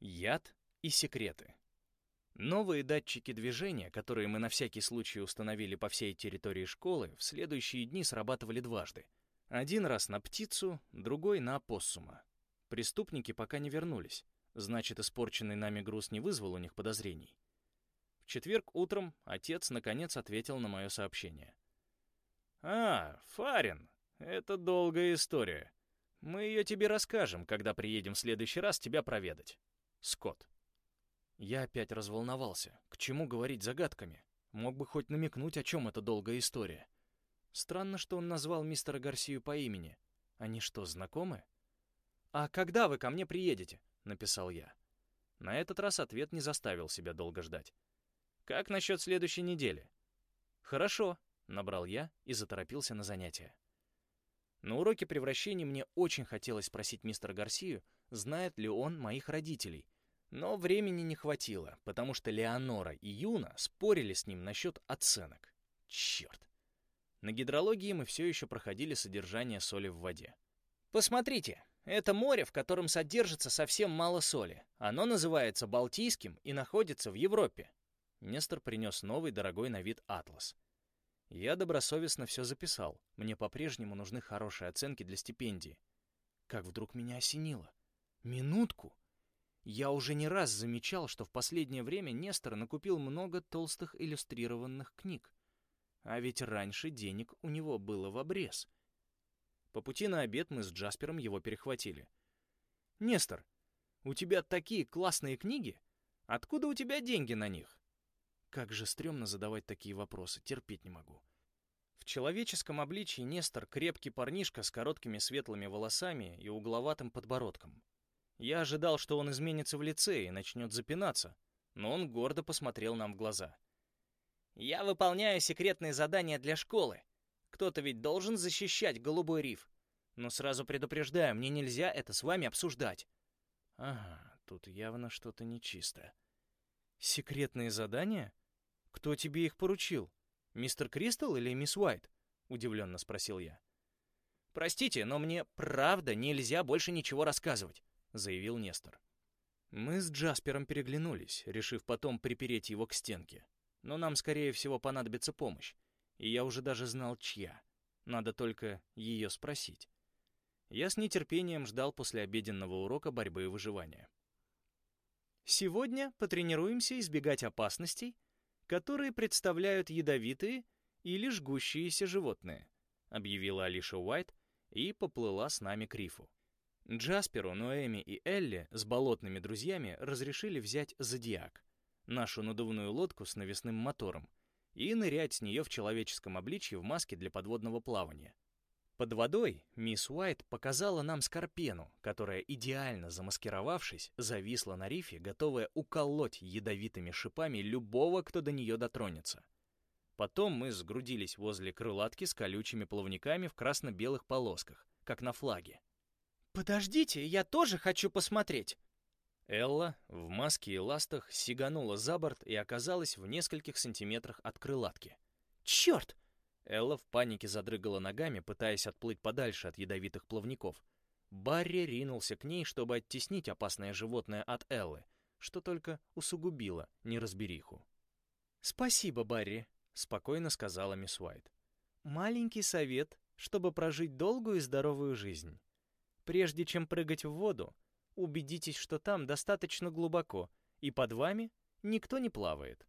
Яд и секреты. Новые датчики движения, которые мы на всякий случай установили по всей территории школы, в следующие дни срабатывали дважды. Один раз на птицу, другой на опоссума. Преступники пока не вернулись, значит, испорченный нами груз не вызвал у них подозрений. В четверг утром отец наконец ответил на мое сообщение. «А, Фарин, это долгая история. Мы ее тебе расскажем, когда приедем в следующий раз тебя проведать. Скотт». Я опять разволновался. К чему говорить загадками? Мог бы хоть намекнуть, о чем эта долгая история. Странно, что он назвал мистера Гарсию по имени. Они что, знакомы? «А когда вы ко мне приедете?» — написал я. На этот раз ответ не заставил себя долго ждать. «Как насчет следующей недели?» «Хорошо», — набрал я и заторопился на занятия. На уроке превращений мне очень хотелось спросить мистера Гарсию, знает ли он моих родителей — но времени не хватило, потому что Леонора и Юна спорили с ним насчет оценок. Черт. На гидрологии мы все еще проходили содержание соли в воде. Посмотрите, это море, в котором содержится совсем мало соли. Оно называется Балтийским и находится в Европе. Нестор принес новый дорогой на вид атлас. Я добросовестно все записал. Мне по-прежнему нужны хорошие оценки для стипендии. Как вдруг меня осенило. Минутку. Я уже не раз замечал, что в последнее время Нестор накупил много толстых иллюстрированных книг. А ведь раньше денег у него было в обрез. По пути на обед мы с Джаспером его перехватили. «Нестор, у тебя такие классные книги? Откуда у тебя деньги на них?» Как же стрёмно задавать такие вопросы, терпеть не могу. В человеческом обличии Нестор крепкий парнишка с короткими светлыми волосами и угловатым подбородком. Я ожидал, что он изменится в лице и начнет запинаться, но он гордо посмотрел нам в глаза. «Я выполняю секретные задания для школы. Кто-то ведь должен защищать Голубой риф. Но сразу предупреждаю, мне нельзя это с вами обсуждать». «Ага, тут явно что-то нечисто». «Секретные задания? Кто тебе их поручил? Мистер Кристал или мисс Уайт?» — удивленно спросил я. «Простите, но мне правда нельзя больше ничего рассказывать. — заявил Нестор. Мы с Джаспером переглянулись, решив потом припереть его к стенке. Но нам, скорее всего, понадобится помощь. И я уже даже знал, чья. Надо только ее спросить. Я с нетерпением ждал послеобеденного урока борьбы и выживания. Сегодня потренируемся избегать опасностей, которые представляют ядовитые или жгущиеся животные, объявила Алиша Уайт и поплыла с нами к рифу. Джасперу, Ноэми и Элли с болотными друзьями разрешили взять «Зодиак», нашу надувную лодку с навесным мотором, и нырять с нее в человеческом обличье в маске для подводного плавания. Под водой мисс Уайт показала нам скорпену, которая, идеально замаскировавшись, зависла на рифе, готовая уколоть ядовитыми шипами любого, кто до нее дотронется. Потом мы сгрудились возле крылатки с колючими плавниками в красно-белых полосках, как на флаге. «Подождите, я тоже хочу посмотреть!» Элла в маске и ластах сиганула за борт и оказалась в нескольких сантиметрах от крылатки. «Черт!» Элла в панике задрыгала ногами, пытаясь отплыть подальше от ядовитых плавников. Барри ринулся к ней, чтобы оттеснить опасное животное от Эллы, что только усугубило неразбериху. «Спасибо, Барри», — спокойно сказала мисс Уайт. «Маленький совет, чтобы прожить долгую и здоровую жизнь. Прежде чем прыгать в воду, убедитесь, что там достаточно глубоко, и под вами никто не плавает.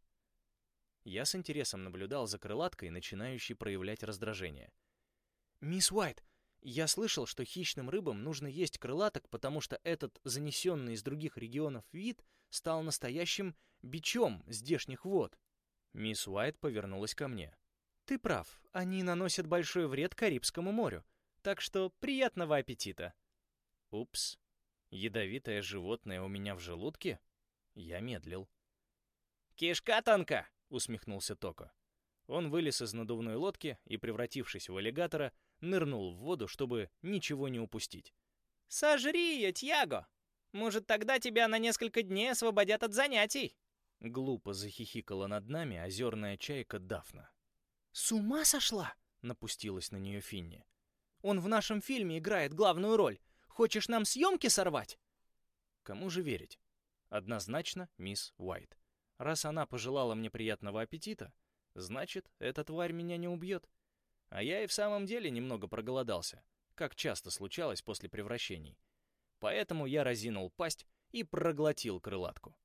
Я с интересом наблюдал за крылаткой, начинающей проявлять раздражение. «Мисс Уайт, я слышал, что хищным рыбам нужно есть крылаток, потому что этот занесенный из других регионов вид стал настоящим бичом здешних вод». Мисс Уайт повернулась ко мне. «Ты прав, они наносят большой вред Карибскому морю, так что приятного аппетита!» Упс, ядовитое животное у меня в желудке? Я медлил. «Кишка тонка!» — усмехнулся Токо. Он вылез из надувной лодки и, превратившись в аллигатора, нырнул в воду, чтобы ничего не упустить. «Сожри ее, Тьяго! Может, тогда тебя на несколько дней освободят от занятий!» Глупо захихикала над нами озерная чайка Дафна. «С ума сошла!» — напустилась на нее Финни. «Он в нашем фильме играет главную роль. Хочешь нам съемки сорвать?» Кому же верить? Однозначно мисс Уайт. Раз она пожелала мне приятного аппетита, значит, эта тварь меня не убьет. А я и в самом деле немного проголодался, как часто случалось после превращений. Поэтому я разинул пасть и проглотил крылатку.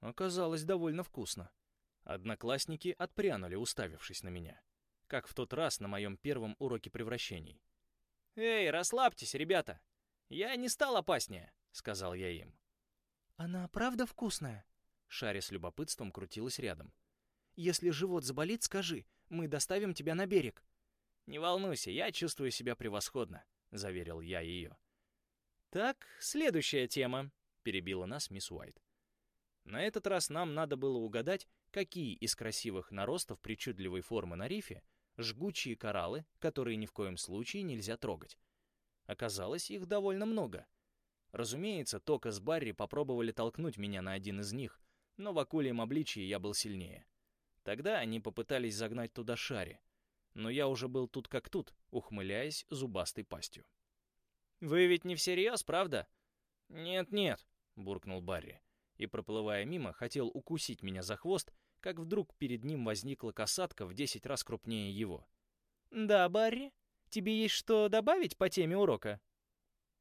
Оказалось довольно вкусно. Одноклассники отпрянули, уставившись на меня. Как в тот раз на моем первом уроке превращений. «Эй, расслабьтесь, ребята! Я не стал опаснее», — сказал я им. «Она правда вкусная?» Шаря с любопытством крутилась рядом. «Если живот заболит, скажи, мы доставим тебя на берег». «Не волнуйся, я чувствую себя превосходно», — заверил я ее. «Так, следующая тема», — перебила нас мисс Уайт. На этот раз нам надо было угадать, какие из красивых наростов причудливой формы на рифе жгучие кораллы, которые ни в коем случае нельзя трогать. Оказалось, их довольно много. Разумеется, Тока с Барри попробовали толкнуть меня на один из них, но в акульем обличии я был сильнее. Тогда они попытались загнать туда шари, но я уже был тут как тут, ухмыляясь зубастой пастью. «Вы ведь не всерьез, правда?» «Нет-нет», — буркнул Барри и, проплывая мимо, хотел укусить меня за хвост, как вдруг перед ним возникла касатка в десять раз крупнее его. «Да, Барри, тебе есть что добавить по теме урока?»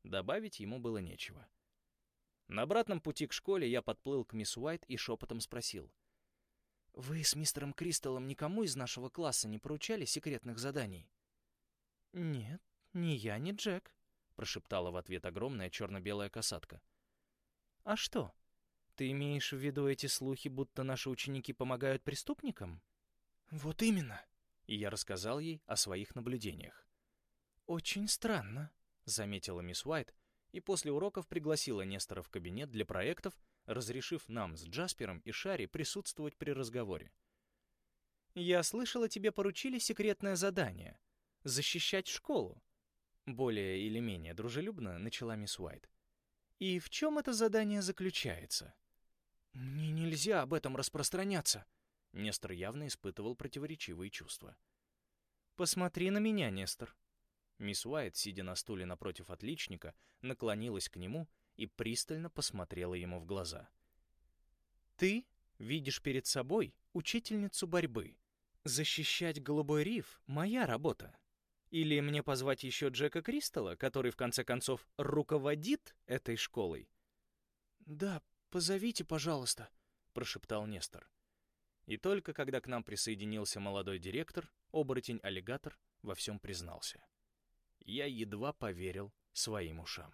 Добавить ему было нечего. На обратном пути к школе я подплыл к мисс Уайт и шепотом спросил. «Вы с мистером Кристаллом никому из нашего класса не поручали секретных заданий?» «Нет, ни я, ни Джек», — прошептала в ответ огромная черно-белая касатка. «А что, ты имеешь в виду эти слухи, будто наши ученики помогают преступникам? Вот именно. И я рассказал ей о своих наблюдениях. Очень странно, заметила мисс Уайт, и после уроков пригласила Нестора в кабинет для проектов, разрешив нам с Джаспером и Шари присутствовать при разговоре. «Я слышала, тебе поручили секретное задание — защищать школу». Более или менее дружелюбно начала мисс Уайт. «И в чем это задание заключается?» «Мне нельзя об этом распространяться». Нестор явно испытывал противоречивые чувства. «Посмотри на меня, Нестор». Мисс Уайт, сидя на стуле напротив отличника, наклонилась к нему и пристально посмотрела ему в глаза. «Ты видишь перед собой учительницу борьбы. Защищать Голубой риф — моя работа. Или мне позвать еще Джека Кристалла, который, в конце концов, руководит этой школой?» «Да, «Позовите, пожалуйста», — прошептал Нестор. И только когда к нам присоединился молодой директор, оборотень-аллигатор во всем признался. Я едва поверил своим ушам.